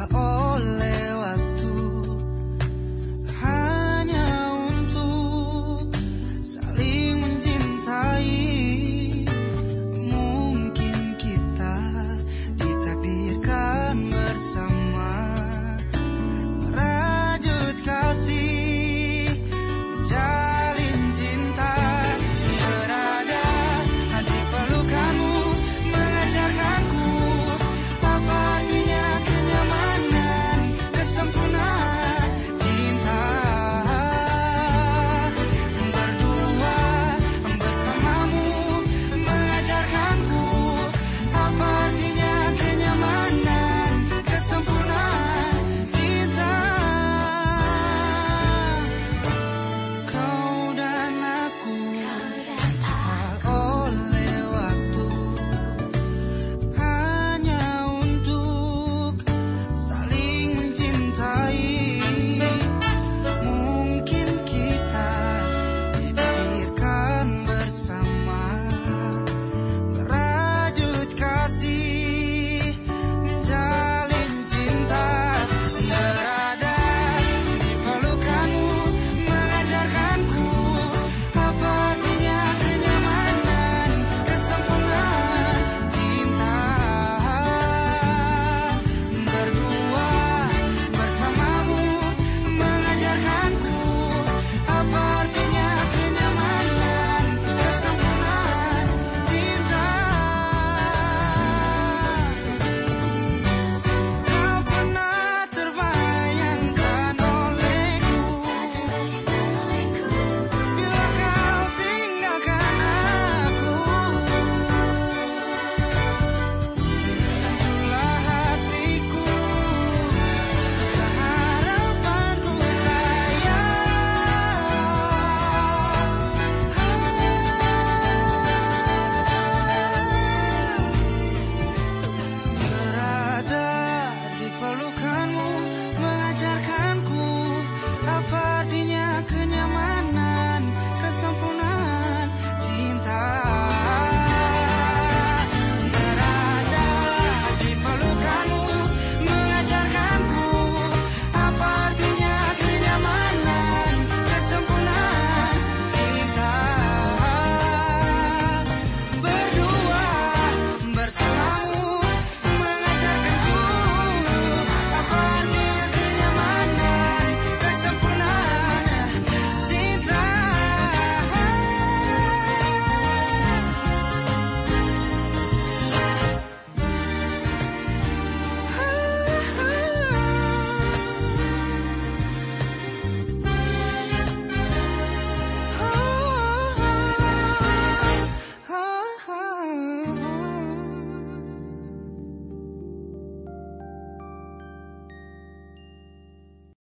All.